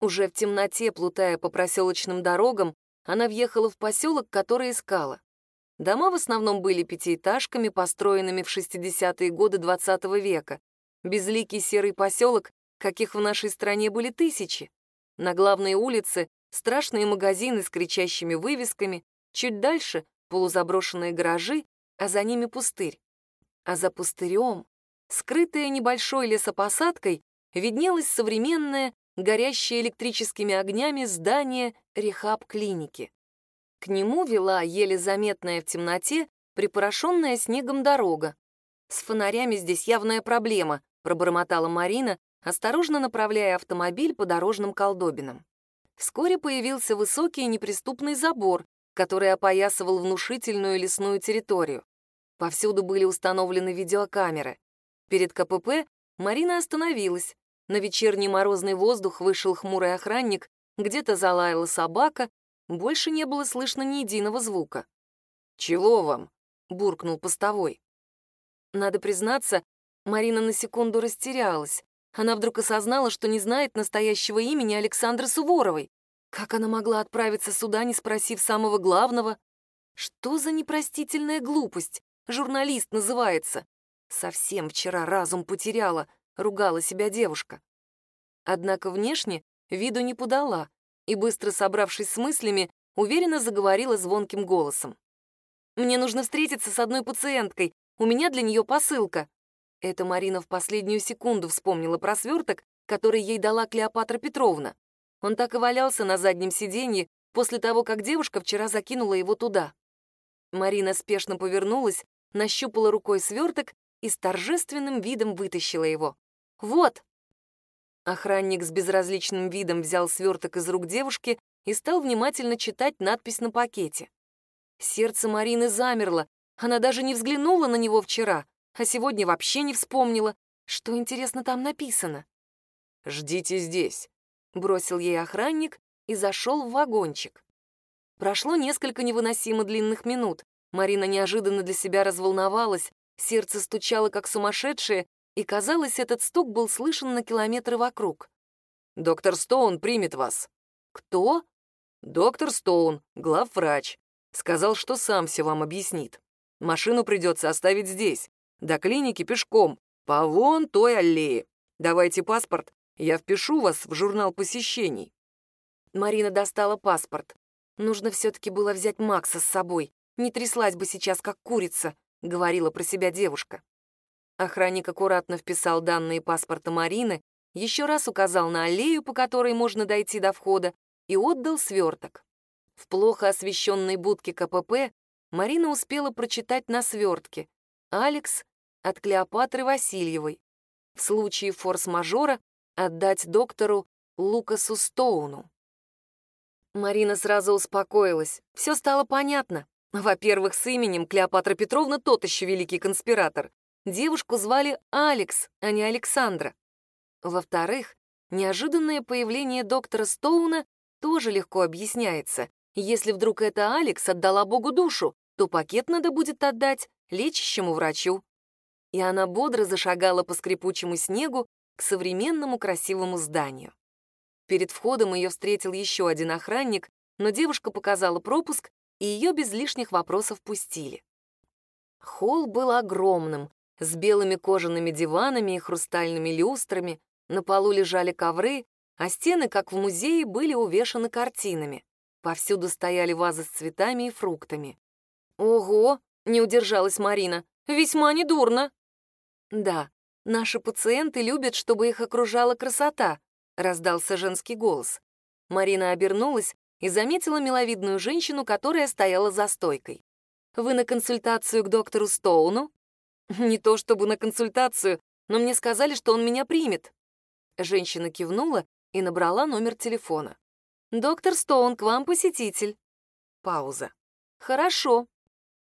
Уже в темноте, плутая по проселочным дорогам, она въехала в поселок, который искала. Дома в основном были пятиэтажками, построенными в 60-е годы XX -го века. Безликий серый поселок, каких в нашей стране были тысячи. На главной улице страшные магазины с кричащими вывесками, чуть дальше — полузаброшенные гаражи, а за ними пустырь. А за пустырем, скрытая небольшой лесопосадкой, виднелось современное, горящее электрическими огнями здание рехаб-клиники. К нему вела еле заметная в темноте припорошенная снегом дорога. «С фонарями здесь явная проблема», — пробормотала Марина, осторожно направляя автомобиль по дорожным колдобинам. Вскоре появился высокий неприступный забор, который опоясывал внушительную лесную территорию. Повсюду были установлены видеокамеры. Перед КПП Марина остановилась. На вечерний морозный воздух вышел хмурый охранник, где-то залаяла собака, больше не было слышно ни единого звука. «Чего вам?» — буркнул постовой. Надо признаться, Марина на секунду растерялась. Она вдруг осознала, что не знает настоящего имени Александры Суворовой. Как она могла отправиться сюда, не спросив самого главного? Что за непростительная глупость? Журналист называется. Совсем вчера разум потеряла, ругала себя девушка. Однако внешне виду не подала и, быстро собравшись с мыслями, уверенно заговорила звонким голосом. «Мне нужно встретиться с одной пациенткой, у меня для нее посылка». Это Марина в последнюю секунду вспомнила про сверток, который ей дала Клеопатра Петровна. Он так и валялся на заднем сиденье после того, как девушка вчера закинула его туда. Марина спешно повернулась, нащупала рукой сверток и с торжественным видом вытащила его. «Вот!» Охранник с безразличным видом взял сверток из рук девушки и стал внимательно читать надпись на пакете. Сердце Марины замерло, она даже не взглянула на него вчера, а сегодня вообще не вспомнила, что, интересно, там написано. «Ждите здесь», — бросил ей охранник и зашел в вагончик. Прошло несколько невыносимо длинных минут. Марина неожиданно для себя разволновалась, сердце стучало как сумасшедшее, и, казалось, этот стук был слышен на километры вокруг. «Доктор Стоун примет вас». «Кто?» «Доктор Стоун, главврач. Сказал, что сам все вам объяснит. Машину придется оставить здесь. До клиники пешком, по вон той аллее. Давайте паспорт, я впишу вас в журнал посещений». Марина достала паспорт. Нужно все-таки было взять Макса с собой. Не тряслась бы сейчас, как курица, — говорила про себя девушка. Охранник аккуратно вписал данные паспорта Марины, еще раз указал на аллею, по которой можно дойти до входа, и отдал сверток. В плохо освещенной будке КПП Марина успела прочитать на свертке «Алекс от Клеопатры Васильевой. В случае форс-мажора отдать доктору Лукасу Стоуну». Марина сразу успокоилась. Все стало понятно. Во-первых, с именем Клеопатра Петровна тот еще великий конспиратор. Девушку звали Алекс, а не Александра. Во-вторых, неожиданное появление доктора Стоуна тоже легко объясняется. Если вдруг это Алекс отдала Богу душу, то пакет надо будет отдать лечащему врачу. И она бодро зашагала по скрипучему снегу к современному красивому зданию. Перед входом ее встретил еще один охранник, но девушка показала пропуск, и ее без лишних вопросов пустили. Холл был огромным, с белыми кожаными диванами и хрустальными люстрами, на полу лежали ковры, а стены, как в музее, были увешаны картинами. Повсюду стояли вазы с цветами и фруктами. «Ого!» — не удержалась Марина. «Весьма недурно!» «Да, наши пациенты любят, чтобы их окружала красота», раздался женский голос. Марина обернулась и заметила миловидную женщину, которая стояла за стойкой. «Вы на консультацию к доктору Стоуну?» «Не то чтобы на консультацию, но мне сказали, что он меня примет». Женщина кивнула и набрала номер телефона. «Доктор Стоун, к вам посетитель». Пауза. «Хорошо».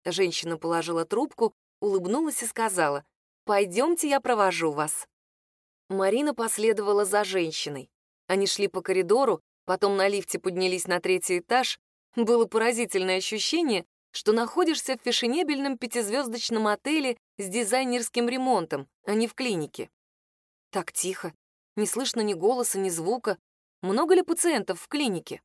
Женщина положила трубку, улыбнулась и сказала, «Пойдемте, я провожу вас». Марина последовала за женщиной. Они шли по коридору, потом на лифте поднялись на третий этаж. Было поразительное ощущение, что находишься в фешенебельном пятизвездочном отеле с дизайнерским ремонтом, а не в клинике. Так тихо, не слышно ни голоса, ни звука. Много ли пациентов в клинике?»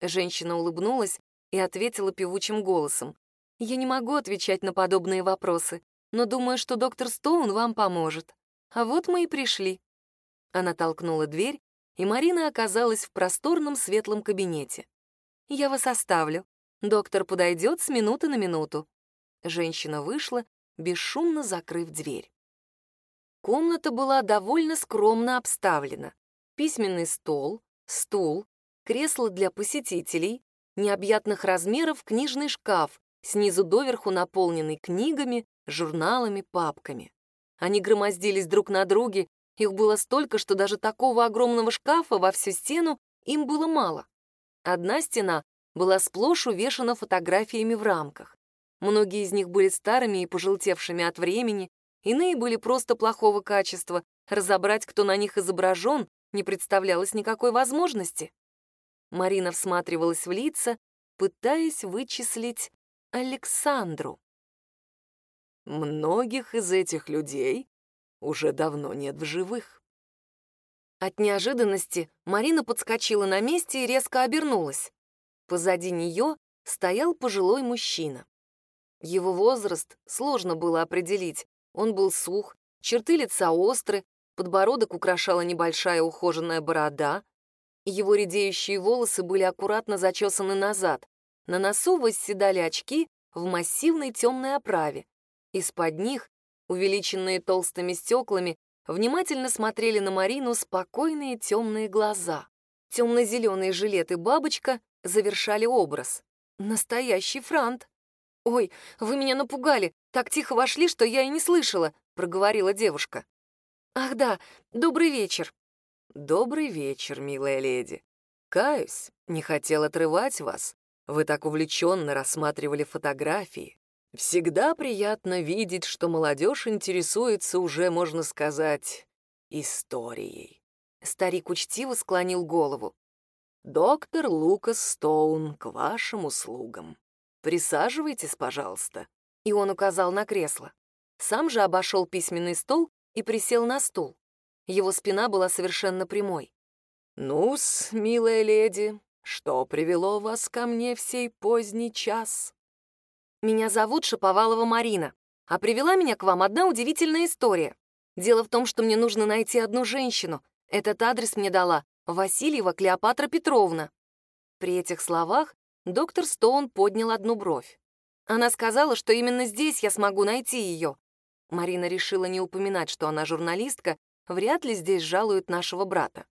Женщина улыбнулась и ответила певучим голосом. «Я не могу отвечать на подобные вопросы, но думаю, что доктор Стоун вам поможет. А вот мы и пришли». Она толкнула дверь, и Марина оказалась в просторном светлом кабинете. «Я вас оставлю. Доктор подойдет с минуты на минуту». Женщина вышла, бесшумно закрыв дверь. Комната была довольно скромно обставлена. Письменный стол, стул, кресло для посетителей, необъятных размеров книжный шкаф, снизу доверху наполненный книгами, журналами, папками. Они громоздились друг на друге, их было столько, что даже такого огромного шкафа во всю стену им было мало. Одна стена была сплошь увешана фотографиями в рамках. Многие из них были старыми и пожелтевшими от времени, иные были просто плохого качества, разобрать, кто на них изображен, не представлялось никакой возможности. Марина всматривалась в лица, пытаясь вычислить Александру. Многих из этих людей уже давно нет в живых. От неожиданности Марина подскочила на месте и резко обернулась. Позади нее стоял пожилой мужчина. Его возраст сложно было определить. Он был сух, черты лица остры, подбородок украшала небольшая ухоженная борода. Его редеющие волосы были аккуратно зачесаны назад. На носу восседали очки в массивной темной оправе. Из-под них, увеличенные толстыми стеклами, внимательно смотрели на Марину спокойные темные глаза. Темно-зеленые жилет и бабочка завершали образ. Настоящий франт. «Ой, вы меня напугали, так тихо вошли, что я и не слышала», — проговорила девушка. «Ах да, добрый вечер». «Добрый вечер, милая леди. Каюсь, не хотел отрывать вас. Вы так увлеченно рассматривали фотографии. Всегда приятно видеть, что молодежь интересуется уже, можно сказать, историей. Старик учтиво склонил голову. «Доктор Лукас Стоун, к вашим услугам. Присаживайтесь, пожалуйста». И он указал на кресло. Сам же обошел письменный стол и присел на стул. Его спина была совершенно прямой. «Ну-с, милая леди, что привело вас ко мне в сей поздний час?» Меня зовут Шаповалова Марина, а привела меня к вам одна удивительная история. Дело в том, что мне нужно найти одну женщину. Этот адрес мне дала Васильева Клеопатра Петровна. При этих словах доктор Стоун поднял одну бровь. Она сказала, что именно здесь я смогу найти ее. Марина решила не упоминать, что она журналистка, вряд ли здесь жалуют нашего брата.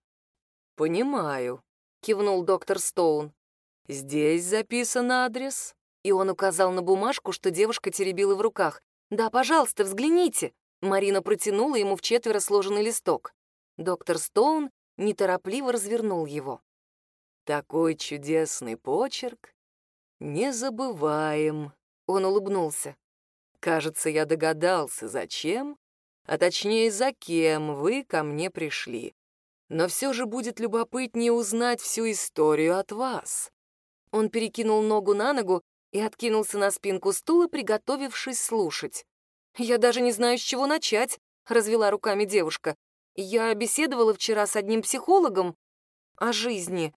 «Понимаю», — кивнул доктор Стоун. «Здесь записан адрес и он указал на бумажку, что девушка теребила в руках. «Да, пожалуйста, взгляните!» Марина протянула ему в четверо сложенный листок. Доктор Стоун неторопливо развернул его. «Такой чудесный почерк! Не забываем!» Он улыбнулся. «Кажется, я догадался, зачем, а точнее, за кем вы ко мне пришли. Но все же будет любопытнее узнать всю историю от вас». Он перекинул ногу на ногу и откинулся на спинку стула, приготовившись слушать. «Я даже не знаю, с чего начать», — развела руками девушка. «Я беседовала вчера с одним психологом о жизни».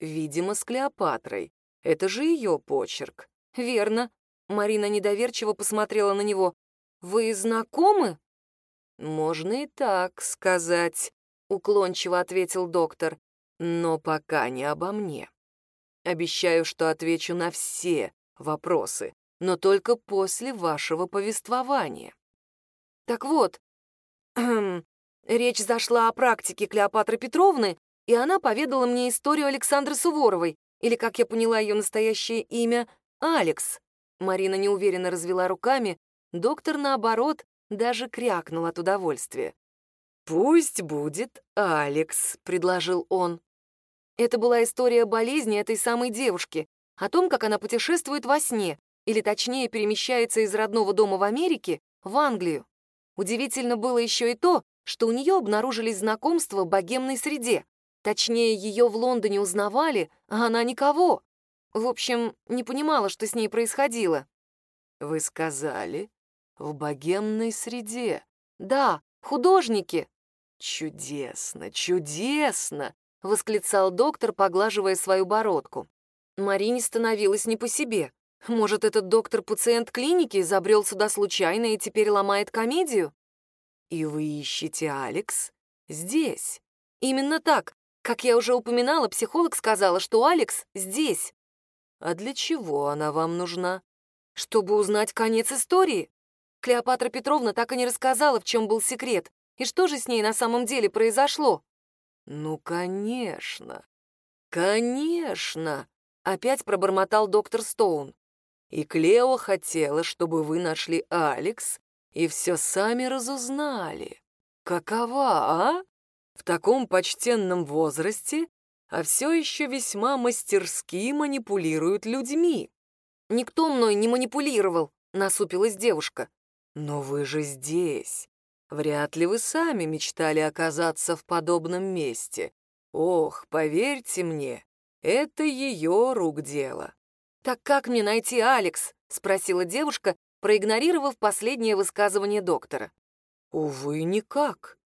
«Видимо, с Клеопатрой. Это же ее почерк». «Верно». Марина недоверчиво посмотрела на него. «Вы знакомы?» «Можно и так сказать», — уклончиво ответил доктор. «Но пока не обо мне. Обещаю, что отвечу на все вопросы, но только после вашего повествования. Так вот, речь зашла о практике Клеопатры Петровны, и она поведала мне историю Александры Суворовой, или, как я поняла ее настоящее имя, Алекс. Марина неуверенно развела руками, доктор, наоборот, даже крякнул от удовольствия. «Пусть будет Алекс», — предложил он. Это была история болезни этой самой девушки, о том, как она путешествует во сне, или точнее перемещается из родного дома в Америке в Англию. Удивительно было еще и то, что у нее обнаружились знакомства в богемной среде. Точнее, ее в Лондоне узнавали, а она никого. В общем, не понимала, что с ней происходило. «Вы сказали, в богемной среде?» «Да, художники». «Чудесно, чудесно!» — восклицал доктор, поглаживая свою бородку. Марине становилось не по себе. Может, этот доктор-пациент клиники забрел сюда случайно и теперь ломает комедию? И вы ищете Алекс здесь? Именно так. Как я уже упоминала, психолог сказала, что Алекс здесь. А для чего она вам нужна? Чтобы узнать конец истории. Клеопатра Петровна так и не рассказала, в чем был секрет, и что же с ней на самом деле произошло. Ну, конечно, конечно, опять пробормотал доктор Стоун. И Клео хотела, чтобы вы нашли Алекс и все сами разузнали. Какова, а? В таком почтенном возрасте, а все еще весьма мастерски манипулируют людьми. «Никто мной не манипулировал», — насупилась девушка. «Но вы же здесь. Вряд ли вы сами мечтали оказаться в подобном месте. Ох, поверьте мне, это ее рук дело. «Так как мне найти Алекс?» — спросила девушка, проигнорировав последнее высказывание доктора. «Увы, никак.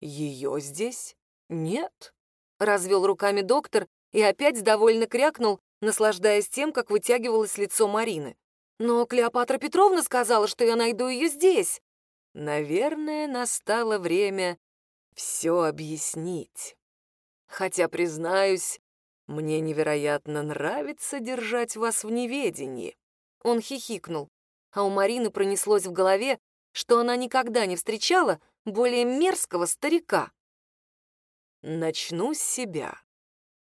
Ее здесь нет», — развел руками доктор и опять довольно крякнул, наслаждаясь тем, как вытягивалось лицо Марины. «Но Клеопатра Петровна сказала, что я найду ее здесь». «Наверное, настало время все объяснить. Хотя, признаюсь, мне невероятно нравится держать вас в неведении». Он хихикнул, а у Марины пронеслось в голове, что она никогда не встречала более мерзкого старика. Начну с себя.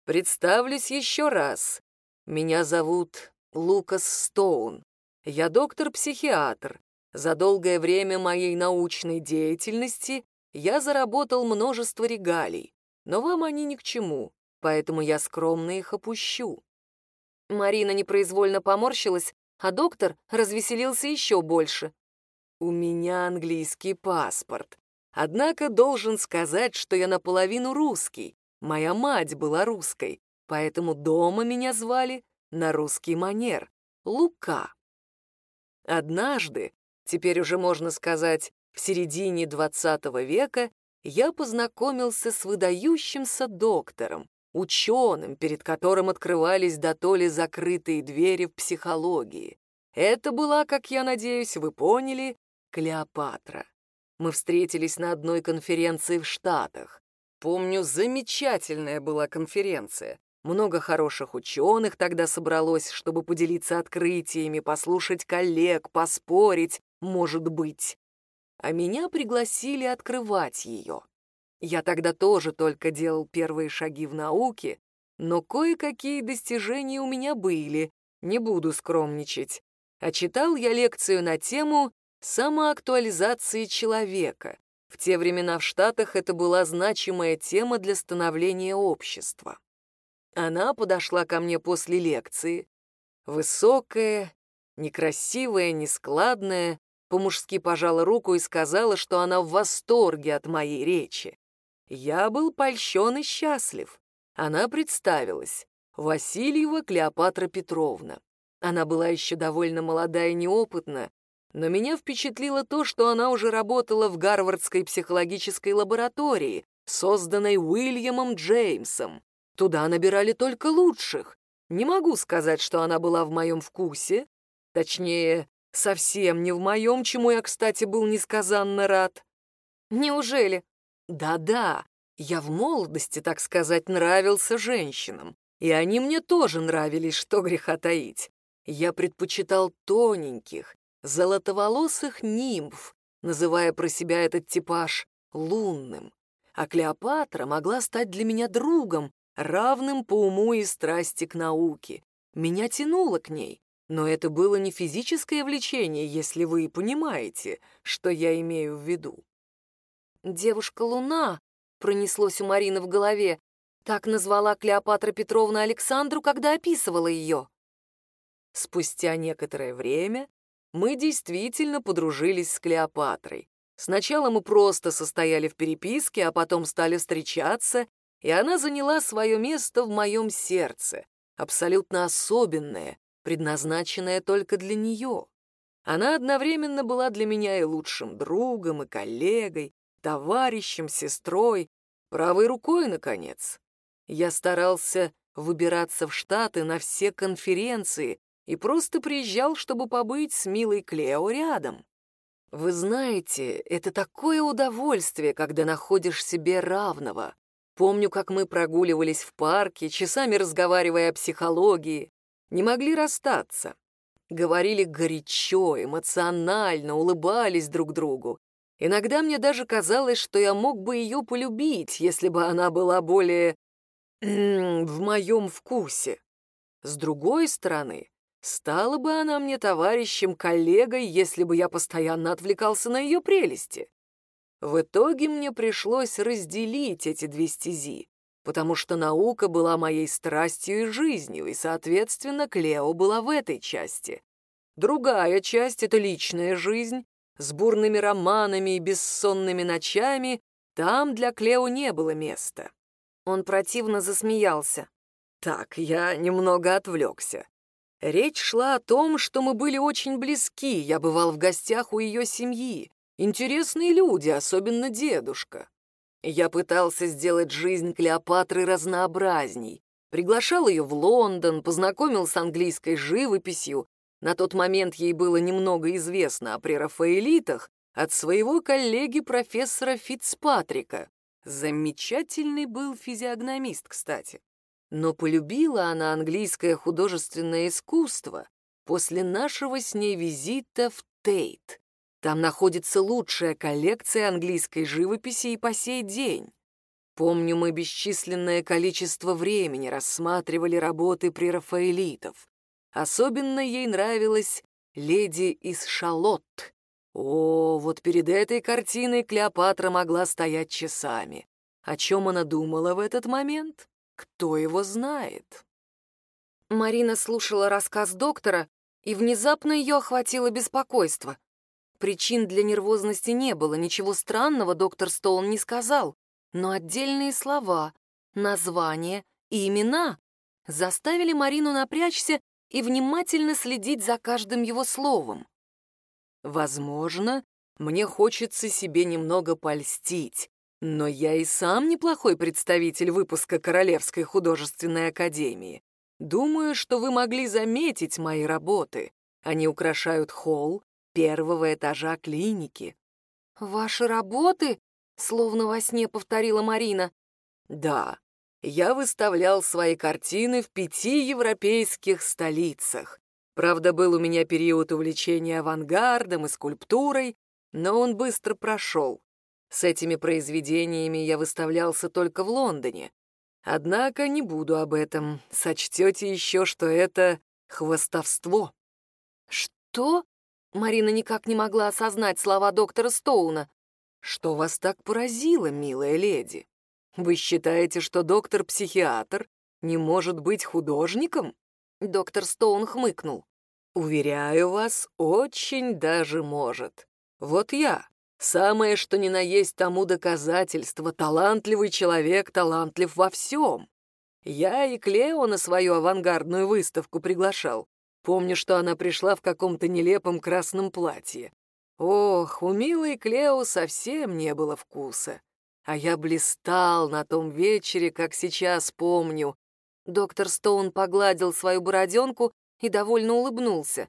Представлюсь еще раз. Меня зовут Лукас Стоун. Я доктор-психиатр. За долгое время моей научной деятельности я заработал множество регалий, но вам они ни к чему поэтому я скромно их опущу». Марина непроизвольно поморщилась, а доктор развеселился еще больше. «У меня английский паспорт. Однако должен сказать, что я наполовину русский. Моя мать была русской, поэтому дома меня звали на русский манер — Лука. Однажды, теперь уже можно сказать, в середине XX века, я познакомился с выдающимся доктором, ученым, перед которым открывались до то закрытые двери в психологии. Это была, как я надеюсь, вы поняли, Клеопатра. Мы встретились на одной конференции в Штатах. Помню, замечательная была конференция. Много хороших ученых тогда собралось, чтобы поделиться открытиями, послушать коллег, поспорить, может быть. А меня пригласили открывать ее. Я тогда тоже только делал первые шаги в науке, но кое-какие достижения у меня были, не буду скромничать. А читал я лекцию на тему самоактуализации человека. В те времена в Штатах это была значимая тема для становления общества. Она подошла ко мне после лекции. Высокая, некрасивая, нескладная, по-мужски пожала руку и сказала, что она в восторге от моей речи. Я был польщен и счастлив. Она представилась. Васильева Клеопатра Петровна. Она была еще довольно молода и неопытна, но меня впечатлило то, что она уже работала в Гарвардской психологической лаборатории, созданной Уильямом Джеймсом. Туда набирали только лучших. Не могу сказать, что она была в моем вкусе. Точнее, совсем не в моем, чему я, кстати, был несказанно рад. «Неужели?» Да-да, я в молодости, так сказать, нравился женщинам, и они мне тоже нравились, что греха таить. Я предпочитал тоненьких, золотоволосых нимф, называя про себя этот типаж лунным. А Клеопатра могла стать для меня другом, равным по уму и страсти к науке. Меня тянуло к ней, но это было не физическое влечение, если вы понимаете, что я имею в виду. «Девушка-луна», — пронеслось у Марины в голове. Так назвала Клеопатра Петровна Александру, когда описывала ее. Спустя некоторое время мы действительно подружились с Клеопатрой. Сначала мы просто состояли в переписке, а потом стали встречаться, и она заняла свое место в моем сердце, абсолютно особенное, предназначенное только для нее. Она одновременно была для меня и лучшим другом, и коллегой, товарищем, сестрой, правой рукой, наконец. Я старался выбираться в Штаты на все конференции и просто приезжал, чтобы побыть с милой Клео рядом. Вы знаете, это такое удовольствие, когда находишь себе равного. Помню, как мы прогуливались в парке, часами разговаривая о психологии, не могли расстаться. Говорили горячо, эмоционально, улыбались друг другу. Иногда мне даже казалось, что я мог бы ее полюбить, если бы она была более... в моем вкусе. С другой стороны, стала бы она мне товарищем, коллегой, если бы я постоянно отвлекался на ее прелести. В итоге мне пришлось разделить эти две стези, потому что наука была моей страстью и жизнью, и, соответственно, Клео была в этой части. Другая часть — это личная жизнь, с бурными романами и бессонными ночами, там для Клео не было места. Он противно засмеялся. Так, я немного отвлекся. Речь шла о том, что мы были очень близки, я бывал в гостях у ее семьи. Интересные люди, особенно дедушка. Я пытался сделать жизнь Клеопатры разнообразней. Приглашал ее в Лондон, познакомил с английской живописью. На тот момент ей было немного известно о прерафаэлитах от своего коллеги профессора Фицпатрика. Замечательный был физиогномист, кстати. Но полюбила она английское художественное искусство после нашего с ней визита в Тейт. Там находится лучшая коллекция английской живописи и по сей день. Помню, мы бесчисленное количество времени рассматривали работы прерафаэлитов. Особенно ей нравилась «Леди из Шалотт». О, вот перед этой картиной Клеопатра могла стоять часами. О чем она думала в этот момент? Кто его знает? Марина слушала рассказ доктора, и внезапно ее охватило беспокойство. Причин для нервозности не было, ничего странного доктор Стоун не сказал, но отдельные слова, названия и имена заставили Марину напрячься и внимательно следить за каждым его словом. «Возможно, мне хочется себе немного польстить, но я и сам неплохой представитель выпуска Королевской художественной академии. Думаю, что вы могли заметить мои работы. Они украшают холл, первого этажа клиники. «Ваши работы?» — словно во сне повторила Марина. «Да, я выставлял свои картины в пяти европейских столицах. Правда, был у меня период увлечения авангардом и скульптурой, но он быстро прошел. С этими произведениями я выставлялся только в Лондоне. Однако не буду об этом. Сочтете еще, что это хвостовство. «Что?» Марина никак не могла осознать слова доктора Стоуна. «Что вас так поразило, милая леди? Вы считаете, что доктор-психиатр не может быть художником?» Доктор Стоун хмыкнул. «Уверяю вас, очень даже может. Вот я, самое что ни на есть тому доказательство, талантливый человек, талантлив во всем. Я и Клео на свою авангардную выставку приглашал. Помню, что она пришла в каком-то нелепом красном платье. Ох, у милой Клео совсем не было вкуса. А я блистал на том вечере, как сейчас помню. Доктор Стоун погладил свою бороденку и довольно улыбнулся.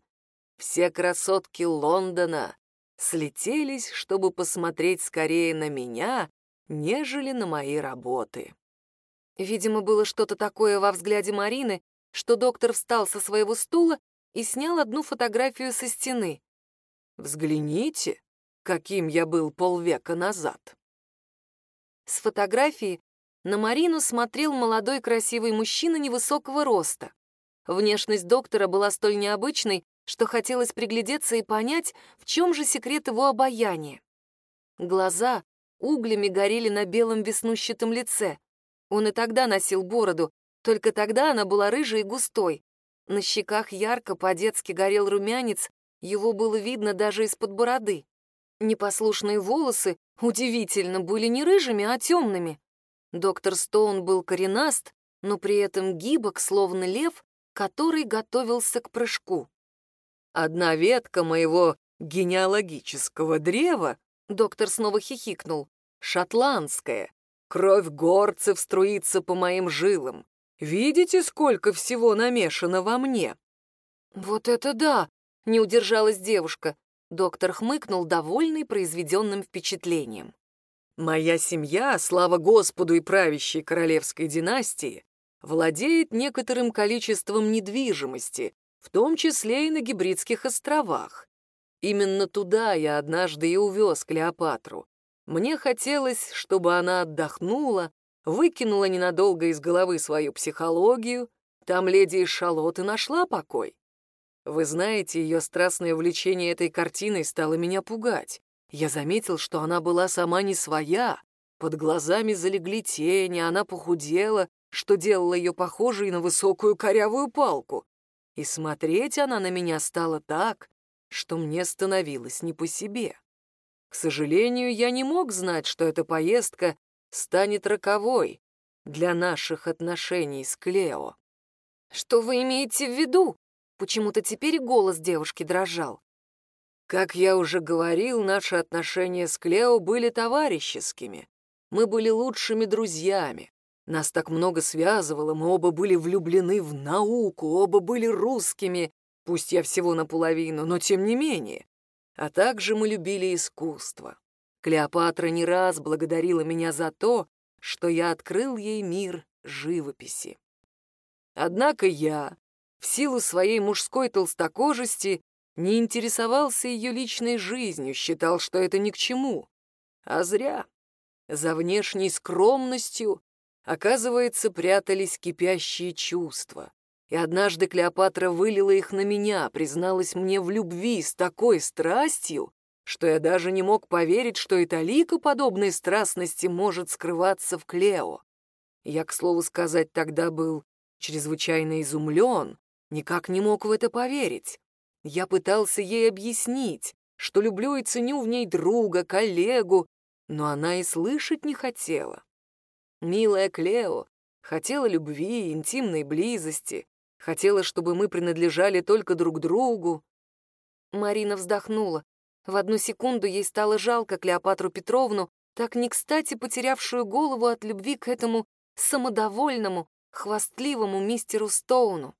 Все красотки Лондона слетелись, чтобы посмотреть скорее на меня, нежели на мои работы. Видимо, было что-то такое во взгляде Марины, что доктор встал со своего стула и снял одну фотографию со стены. «Взгляните, каким я был полвека назад». С фотографии на Марину смотрел молодой красивый мужчина невысокого роста. Внешность доктора была столь необычной, что хотелось приглядеться и понять, в чем же секрет его обаяния. Глаза углями горели на белом веснущатом лице. Он и тогда носил бороду, только тогда она была рыжей и густой. На щеках ярко по-детски горел румянец, его было видно даже из-под бороды. Непослушные волосы, удивительно, были не рыжими, а темными. Доктор Стоун был коренаст, но при этом гибок, словно лев, который готовился к прыжку. «Одна ветка моего генеалогического древа», — доктор снова хихикнул, — «шотландская, Кровь горцев струится по моим жилам. Видите, сколько всего намешано во мне?» «Вот это да!» — не удержалась девушка. Доктор хмыкнул, довольный произведенным впечатлением. «Моя семья, слава Господу и правящей королевской династии, владеет некоторым количеством недвижимости, в том числе и на Гибридских островах. Именно туда я однажды и увез Клеопатру. Мне хотелось, чтобы она отдохнула, выкинула ненадолго из головы свою психологию. Там леди из Шалоты нашла покой. Вы знаете, ее страстное увлечение этой картиной стало меня пугать. Я заметил, что она была сама не своя. Под глазами залегли тени, она похудела, что делало ее похожей на высокую корявую палку. И смотреть она на меня стала так, что мне становилось не по себе. К сожалению, я не мог знать, что эта поездка станет роковой для наших отношений с Клео. Что вы имеете в виду? Почему-то теперь голос девушки дрожал. Как я уже говорил, наши отношения с Клео были товарищескими. Мы были лучшими друзьями. Нас так много связывало, мы оба были влюблены в науку, оба были русскими, пусть я всего наполовину, но тем не менее. А также мы любили искусство. Клеопатра не раз благодарила меня за то, что я открыл ей мир живописи. Однако я, в силу своей мужской толстокожести не интересовался ее личной жизнью, считал, что это ни к чему. А зря. За внешней скромностью, оказывается, прятались кипящие чувства. И однажды Клеопатра вылила их на меня, призналась мне в любви с такой страстью, что я даже не мог поверить, что и талика подобной страстности может скрываться в Клео. Я, к слову сказать, тогда был чрезвычайно изумлен, никак не мог в это поверить. Я пытался ей объяснить, что люблю и ценю в ней друга, коллегу, но она и слышать не хотела. Милая Клео хотела любви, интимной близости, хотела, чтобы мы принадлежали только друг другу. Марина вздохнула. В одну секунду ей стало жалко Клеопатру Петровну, так не кстати потерявшую голову от любви к этому самодовольному, хвастливому мистеру Стоуну.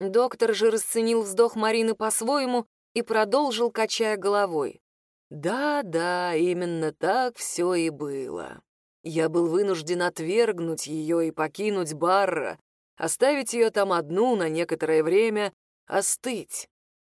Доктор же расценил вздох Марины по-своему и продолжил, качая головой. «Да-да, именно так все и было. Я был вынужден отвергнуть ее и покинуть Барра, оставить ее там одну на некоторое время, остыть.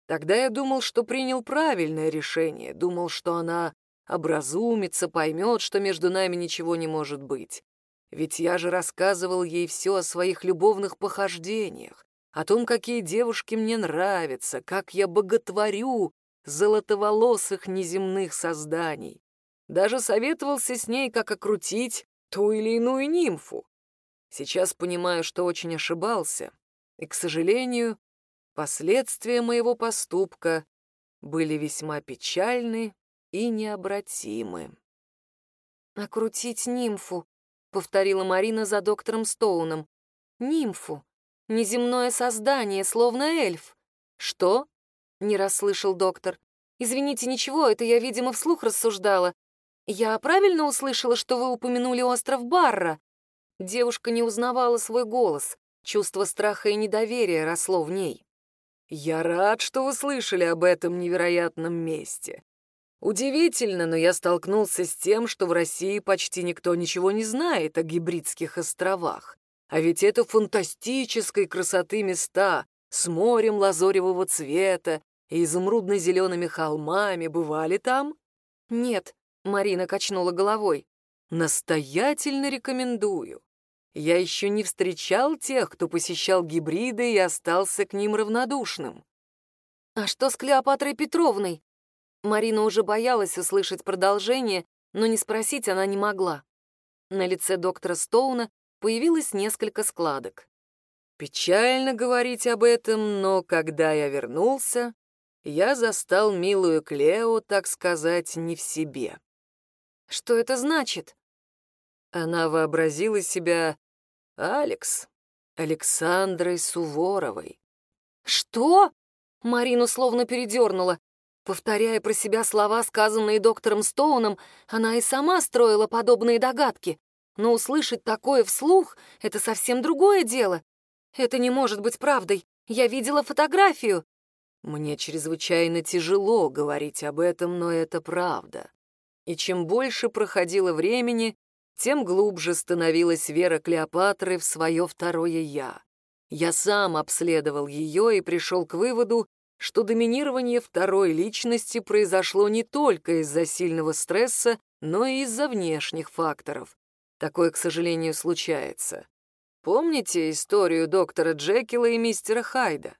Тогда я думал, что принял правильное решение, думал, что она образумится, поймет, что между нами ничего не может быть. Ведь я же рассказывал ей все о своих любовных похождениях, о том, какие девушки мне нравятся, как я боготворю золотоволосых неземных созданий. Даже советовался с ней, как окрутить ту или иную нимфу. Сейчас понимаю, что очень ошибался, и, к сожалению, последствия моего поступка были весьма печальны и необратимы. «Окрутить нимфу», — повторила Марина за доктором Стоуном. «Нимфу. Неземное создание, словно эльф. Что? Не расслышал доктор. Извините, ничего, это я, видимо, вслух рассуждала. Я правильно услышала, что вы упомянули остров Барра? Девушка не узнавала свой голос. Чувство страха и недоверия росло в ней. «Я рад, что вы слышали об этом невероятном месте. Удивительно, но я столкнулся с тем, что в России почти никто ничего не знает о Гибридских островах. А ведь это фантастической красоты места с морем лазоревого цвета и изумрудно-зелеными холмами. Бывали там? Нет, Марина качнула головой. Настоятельно рекомендую. Я еще не встречал тех, кто посещал гибриды и остался к ним равнодушным. А что с Клеопатрой Петровной? Марина уже боялась услышать продолжение, но не спросить она не могла. На лице доктора Стоуна появилось несколько складок. Печально говорить об этом, но когда я вернулся, я застал милую Клео, так сказать, не в себе. Что это значит? Она вообразила себя Алекс, Александрой Суворовой. Что? Марину словно передернула. Повторяя про себя слова, сказанные доктором Стоуном, она и сама строила подобные догадки. Но услышать такое вслух — это совсем другое дело. Это не может быть правдой. Я видела фотографию. Мне чрезвычайно тяжело говорить об этом, но это правда. И чем больше проходило времени, тем глубже становилась вера Клеопатры в свое второе «я». Я сам обследовал ее и пришел к выводу, что доминирование второй личности произошло не только из-за сильного стресса, но и из-за внешних факторов. Такое, к сожалению, случается. Помните историю доктора Джекила и мистера Хайда?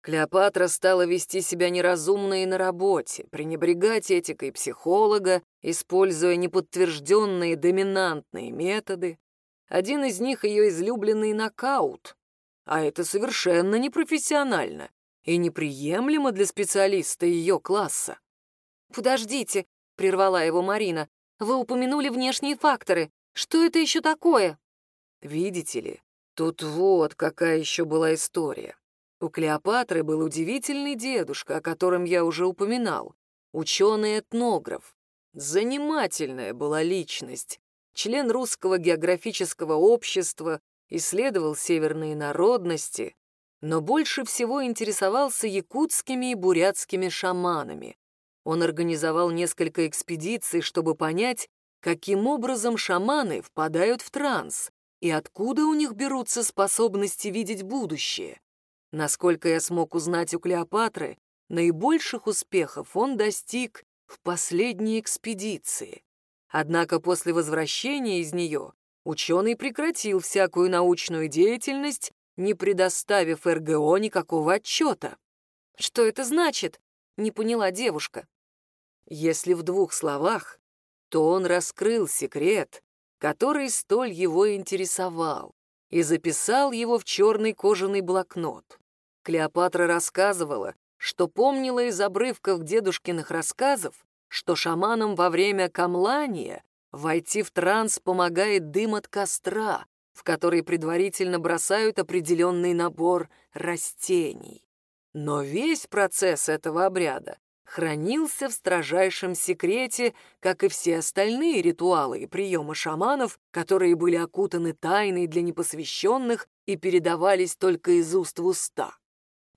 Клеопатра стала вести себя неразумно и на работе, пренебрегать этикой психолога, используя неподтвержденные доминантные методы. Один из них — ее излюбленный нокаут. А это совершенно непрофессионально и неприемлемо для специалиста ее класса. «Подождите», — прервала его Марина, — «вы упомянули внешние факторы. Что это еще такое?» «Видите ли, тут вот какая еще была история. У Клеопатры был удивительный дедушка, о котором я уже упоминал, ученый-этнограф. Занимательная была личность, член русского географического общества, исследовал северные народности, но больше всего интересовался якутскими и бурятскими шаманами. Он организовал несколько экспедиций, чтобы понять, каким образом шаманы впадают в транс и откуда у них берутся способности видеть будущее. Насколько я смог узнать у Клеопатры, наибольших успехов он достиг в последней экспедиции. Однако после возвращения из нее ученый прекратил всякую научную деятельность не предоставив РГО никакого отчета. «Что это значит?» — не поняла девушка. Если в двух словах, то он раскрыл секрет, который столь его интересовал, и записал его в черный кожаный блокнот. Клеопатра рассказывала, что помнила из обрывков дедушкиных рассказов, что шаманам во время камлания войти в транс помогает дым от костра, в который предварительно бросают определенный набор растений. Но весь процесс этого обряда хранился в строжайшем секрете, как и все остальные ритуалы и приемы шаманов, которые были окутаны тайной для непосвященных и передавались только из уст в уста.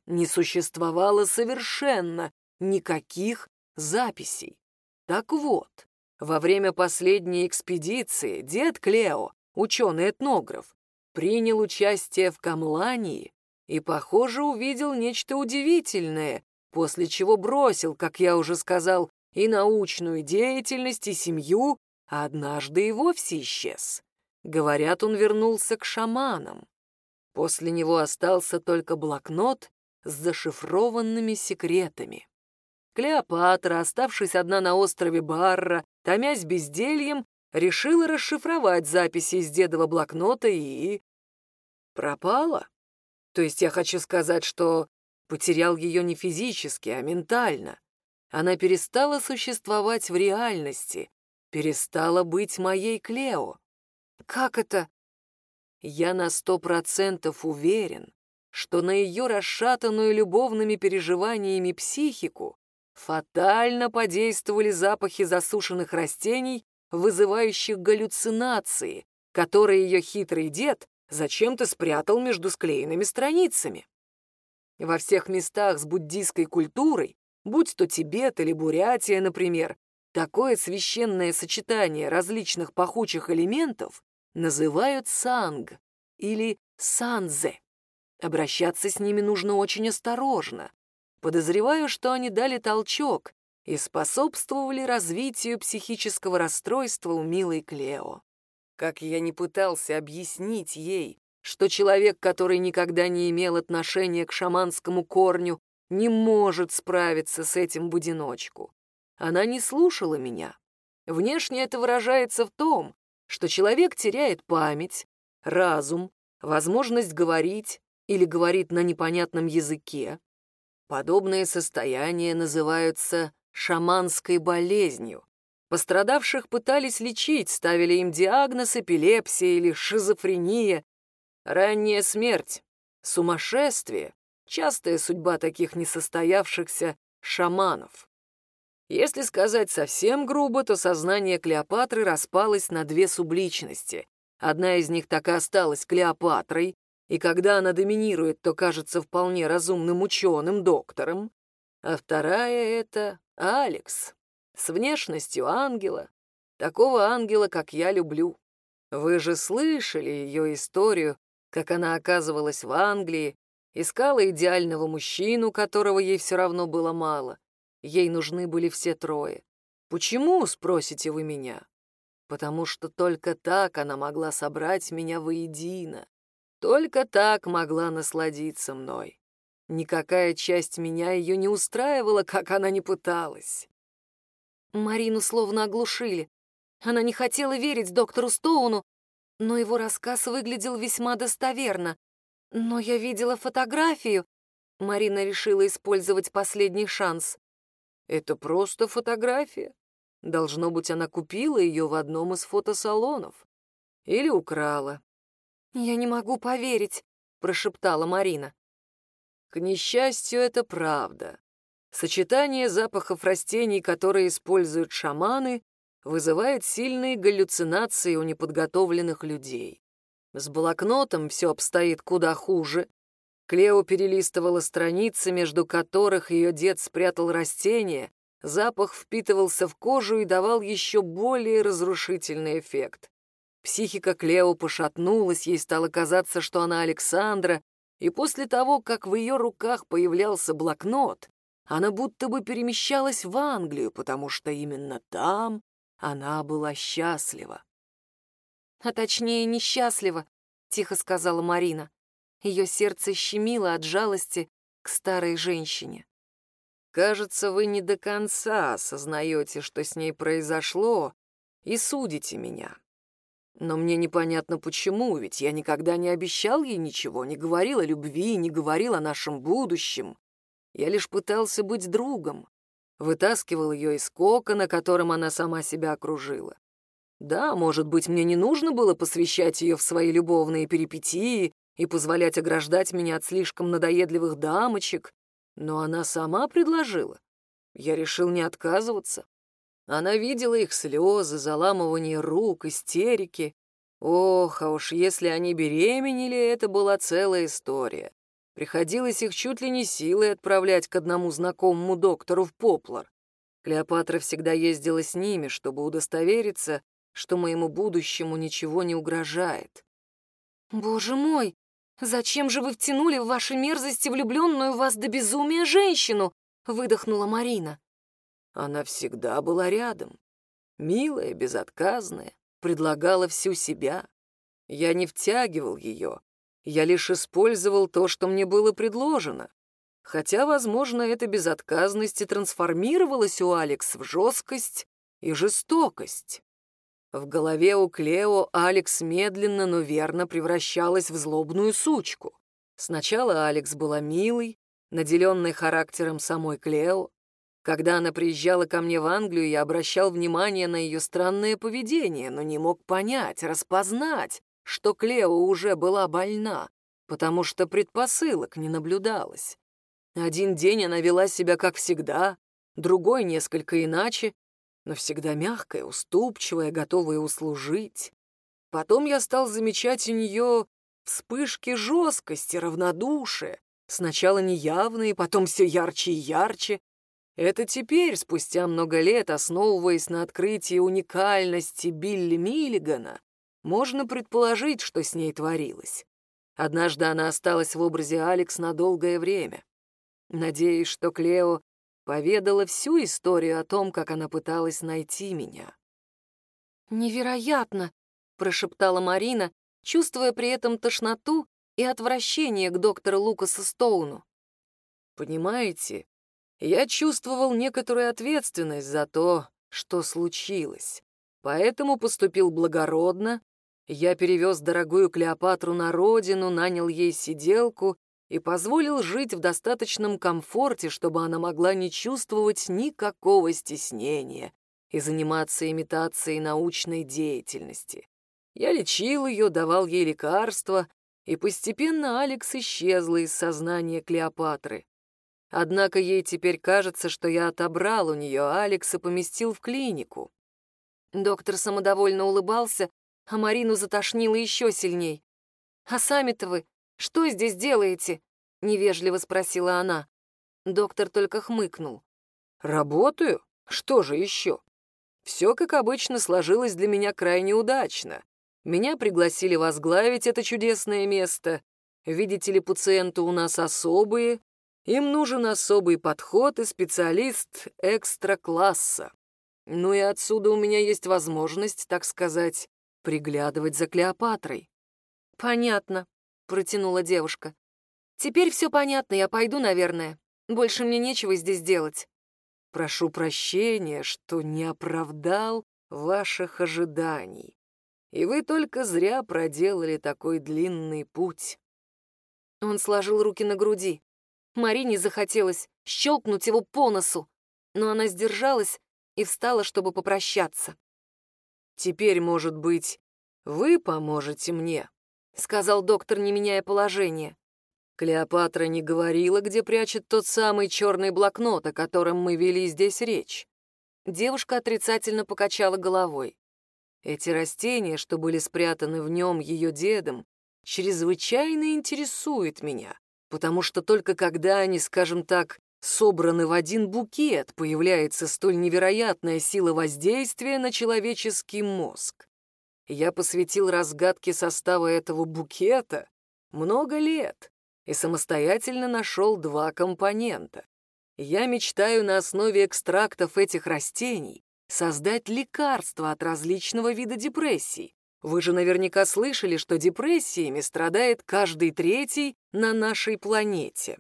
Не существовало совершенно никаких записей. Так вот, во время последней экспедиции дед Клео ученый-этнограф, принял участие в камлании и, похоже, увидел нечто удивительное, после чего бросил, как я уже сказал, и научную деятельность, и семью, а однажды и вовсе исчез. Говорят, он вернулся к шаманам. После него остался только блокнот с зашифрованными секретами. Клеопатра, оставшись одна на острове Барра, томясь бездельем, решила расшифровать записи из дедова блокнота и... пропала. То есть я хочу сказать, что потерял ее не физически, а ментально. Она перестала существовать в реальности, перестала быть моей Клео. Как это? Я на сто процентов уверен, что на ее расшатанную любовными переживаниями психику фатально подействовали запахи засушенных растений вызывающих галлюцинации, которые ее хитрый дед зачем-то спрятал между склеенными страницами. Во всех местах с буддийской культурой, будь то Тибет или Бурятия, например, такое священное сочетание различных пахучих элементов называют санг или санзе. Обращаться с ними нужно очень осторожно. Подозреваю, что они дали толчок и способствовали развитию психического расстройства у милой Клео. Как я не пытался объяснить ей, что человек, который никогда не имел отношения к шаманскому корню, не может справиться с этим в одиночку. Она не слушала меня. Внешне это выражается в том, что человек теряет память, разум, возможность говорить или говорит на непонятном языке. Подобные состояния называются шаманской болезнью. Пострадавших пытались лечить, ставили им диагноз эпилепсия или шизофрения. Ранняя смерть, сумасшествие — частая судьба таких несостоявшихся шаманов. Если сказать совсем грубо, то сознание Клеопатры распалось на две субличности. Одна из них так и осталась Клеопатрой, и когда она доминирует, то кажется вполне разумным ученым доктором, а вторая — это Алекс, с внешностью ангела, такого ангела, как я люблю. Вы же слышали ее историю, как она оказывалась в Англии, искала идеального мужчину, которого ей все равно было мало — Ей нужны были все трое. Почему, спросите вы меня? Потому что только так она могла собрать меня воедино. Только так могла насладиться мной. Никакая часть меня ее не устраивала, как она не пыталась. Марину словно оглушили. Она не хотела верить доктору Стоуну, но его рассказ выглядел весьма достоверно. Но я видела фотографию. Марина решила использовать последний шанс. Это просто фотография. Должно быть, она купила ее в одном из фотосалонов. Или украла. «Я не могу поверить», — прошептала Марина. К несчастью, это правда. Сочетание запахов растений, которые используют шаманы, вызывает сильные галлюцинации у неподготовленных людей. С блокнотом все обстоит куда хуже. Клео перелистывала страницы, между которых ее дед спрятал растения, запах впитывался в кожу и давал еще более разрушительный эффект. Психика Клео пошатнулась, ей стало казаться, что она Александра, и после того, как в ее руках появлялся блокнот, она будто бы перемещалась в Англию, потому что именно там она была счастлива. «А точнее, несчастлива», — тихо сказала Марина. Ее сердце щемило от жалости к старой женщине. «Кажется, вы не до конца осознаете, что с ней произошло, и судите меня. Но мне непонятно почему, ведь я никогда не обещал ей ничего, не говорил о любви, не говорил о нашем будущем. Я лишь пытался быть другом, вытаскивал ее из кокона, которым она сама себя окружила. Да, может быть, мне не нужно было посвящать ее в свои любовные перипетии и позволять ограждать меня от слишком надоедливых дамочек, но она сама предложила. Я решил не отказываться. Она видела их слезы, заламывание рук, истерики. Ох, а уж если они беременели, это была целая история. Приходилось их чуть ли не силой отправлять к одному знакомому доктору в Поплар. Клеопатра всегда ездила с ними, чтобы удостовериться, что моему будущему ничего не угрожает. «Боже мой!» «Зачем же вы втянули в ваши мерзости влюбленную вас до безумия женщину?» — выдохнула Марина. Она всегда была рядом. Милая, безотказная, предлагала всю себя. Я не втягивал ее. Я лишь использовал то, что мне было предложено. Хотя, возможно, эта безотказность и трансформировалась у Алекс в жесткость и жестокость. В голове у Клео Алекс медленно, но верно превращалась в злобную сучку. Сначала Алекс была милой, наделенной характером самой Клео. Когда она приезжала ко мне в Англию, я обращал внимание на ее странное поведение, но не мог понять, распознать, что Клео уже была больна, потому что предпосылок не наблюдалось. Один день она вела себя как всегда, другой несколько иначе, но всегда мягкая, уступчивая, готовая услужить. Потом я стал замечать у нее вспышки жесткости, равнодушия, сначала неявные, потом все ярче и ярче. Это теперь, спустя много лет, основываясь на открытии уникальности Билли Миллигана, можно предположить, что с ней творилось. Однажды она осталась в образе Алекс на долгое время. Надеюсь, что Клео поведала всю историю о том, как она пыталась найти меня. «Невероятно!» — прошептала Марина, чувствуя при этом тошноту и отвращение к доктору Лукасу Стоуну. «Понимаете, я чувствовал некоторую ответственность за то, что случилось, поэтому поступил благородно. Я перевез дорогую Клеопатру на родину, нанял ей сиделку и позволил жить в достаточном комфорте, чтобы она могла не чувствовать никакого стеснения и заниматься имитацией научной деятельности. Я лечил ее, давал ей лекарства, и постепенно Алекс исчезла из сознания Клеопатры. Однако ей теперь кажется, что я отобрал у нее Алекс и поместил в клинику. Доктор самодовольно улыбался, а Марину затошнило еще сильней. «А сами-то вы что здесь делаете?» — невежливо спросила она. Доктор только хмыкнул. «Работаю? Что же еще?» Все, как обычно, сложилось для меня крайне удачно. Меня пригласили возглавить это чудесное место. Видите ли, пациенты у нас особые. Им нужен особый подход и специалист экстра-класса. Ну и отсюда у меня есть возможность, так сказать, приглядывать за Клеопатрой. «Понятно», — протянула девушка. «Теперь все понятно, я пойду, наверное. Больше мне нечего здесь делать». «Прошу прощения, что не оправдал ваших ожиданий. И вы только зря проделали такой длинный путь». Он сложил руки на груди. Марине захотелось щелкнуть его по носу, но она сдержалась и встала, чтобы попрощаться. «Теперь, может быть, вы поможете мне?» — сказал доктор, не меняя положения. Клеопатра не говорила, где прячет тот самый черный блокнот, о котором мы вели здесь речь. Девушка отрицательно покачала головой. Эти растения, что были спрятаны в нем ее дедом, чрезвычайно интересуют меня, потому что только когда они, скажем так, собраны в один букет, появляется столь невероятная сила воздействия на человеческий мозг. Я посвятил разгадке состава этого букета много лет и самостоятельно нашел два компонента. Я мечтаю на основе экстрактов этих растений создать лекарство от различного вида депрессий. Вы же наверняка слышали, что депрессиями страдает каждый третий на нашей планете.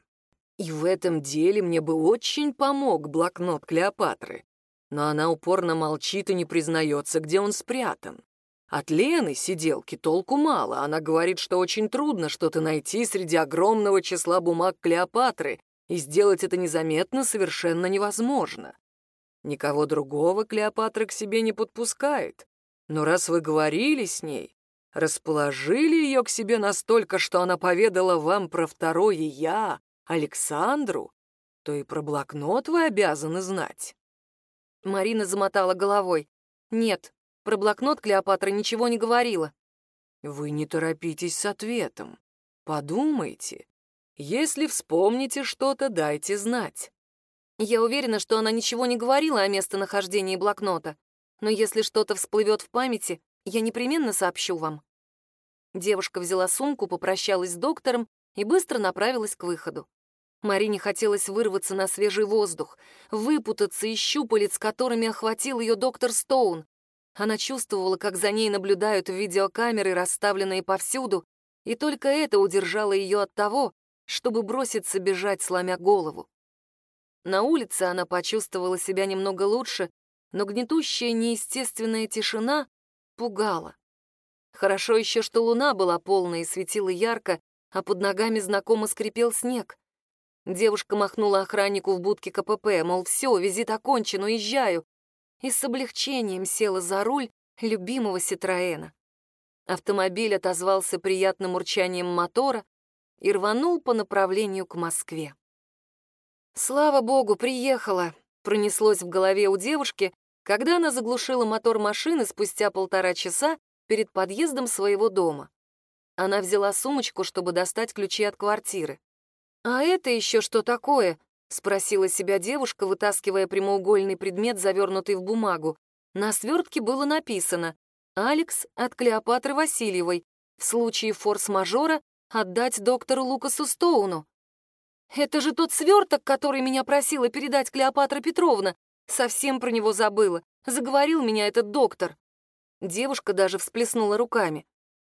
И в этом деле мне бы очень помог блокнот Клеопатры. Но она упорно молчит и не признается, где он спрятан. От Лены, сиделки, толку мало. Она говорит, что очень трудно что-то найти среди огромного числа бумаг Клеопатры, и сделать это незаметно совершенно невозможно. Никого другого Клеопатра к себе не подпускает. Но раз вы говорили с ней, расположили ее к себе настолько, что она поведала вам про второе «я», Александру, то и про блокнот вы обязаны знать». Марина замотала головой. «Нет, про блокнот Клеопатра ничего не говорила». «Вы не торопитесь с ответом. Подумайте. Если вспомните что-то, дайте знать». Я уверена, что она ничего не говорила о местонахождении блокнота, но если что-то всплывет в памяти, я непременно сообщу вам». Девушка взяла сумку, попрощалась с доктором и быстро направилась к выходу. Марине хотелось вырваться на свежий воздух, выпутаться из щупалец, которыми охватил ее доктор Стоун. Она чувствовала, как за ней наблюдают видеокамеры, расставленные повсюду, и только это удержало ее от того, чтобы броситься бежать, сломя голову. На улице она почувствовала себя немного лучше, но гнетущая неестественная тишина пугала. Хорошо еще, что луна была полная и светила ярко, а под ногами знакомо скрипел снег. Девушка махнула охраннику в будке КПП, мол, все, визит окончен, уезжаю, и с облегчением села за руль любимого Ситроэна. Автомобиль отозвался приятным урчанием мотора и рванул по направлению к Москве. «Слава богу, приехала!» — пронеслось в голове у девушки, когда она заглушила мотор машины спустя полтора часа перед подъездом своего дома. Она взяла сумочку, чтобы достать ключи от квартиры. «А это еще что такое?» — спросила себя девушка, вытаскивая прямоугольный предмет, завернутый в бумагу. На свертке было написано «Алекс от Клеопатры Васильевой. В случае форс-мажора отдать доктору Лукасу Стоуну». Это же тот сверток, который меня просила передать Клеопатра Петровна. Совсем про него забыла. Заговорил меня этот доктор. Девушка даже всплеснула руками.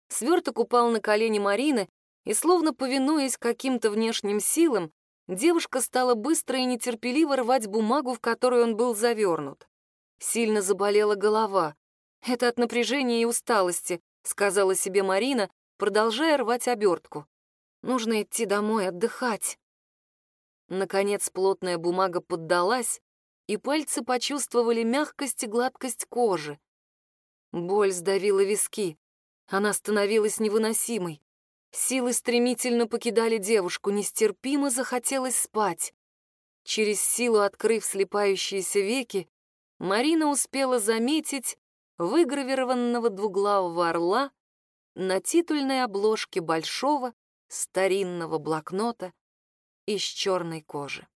Сверток упал на колени Марины, и, словно повинуясь каким-то внешним силам, девушка стала быстро и нетерпеливо рвать бумагу, в которую он был завернут. Сильно заболела голова. «Это от напряжения и усталости», — сказала себе Марина, продолжая рвать обертку. «Нужно идти домой отдыхать». Наконец плотная бумага поддалась, и пальцы почувствовали мягкость и гладкость кожи. Боль сдавила виски. Она становилась невыносимой. Силы стремительно покидали девушку, нестерпимо захотелось спать. Через силу открыв слепающиеся веки, Марина успела заметить выгравированного двуглавого орла на титульной обложке большого старинного блокнота из черной кожи.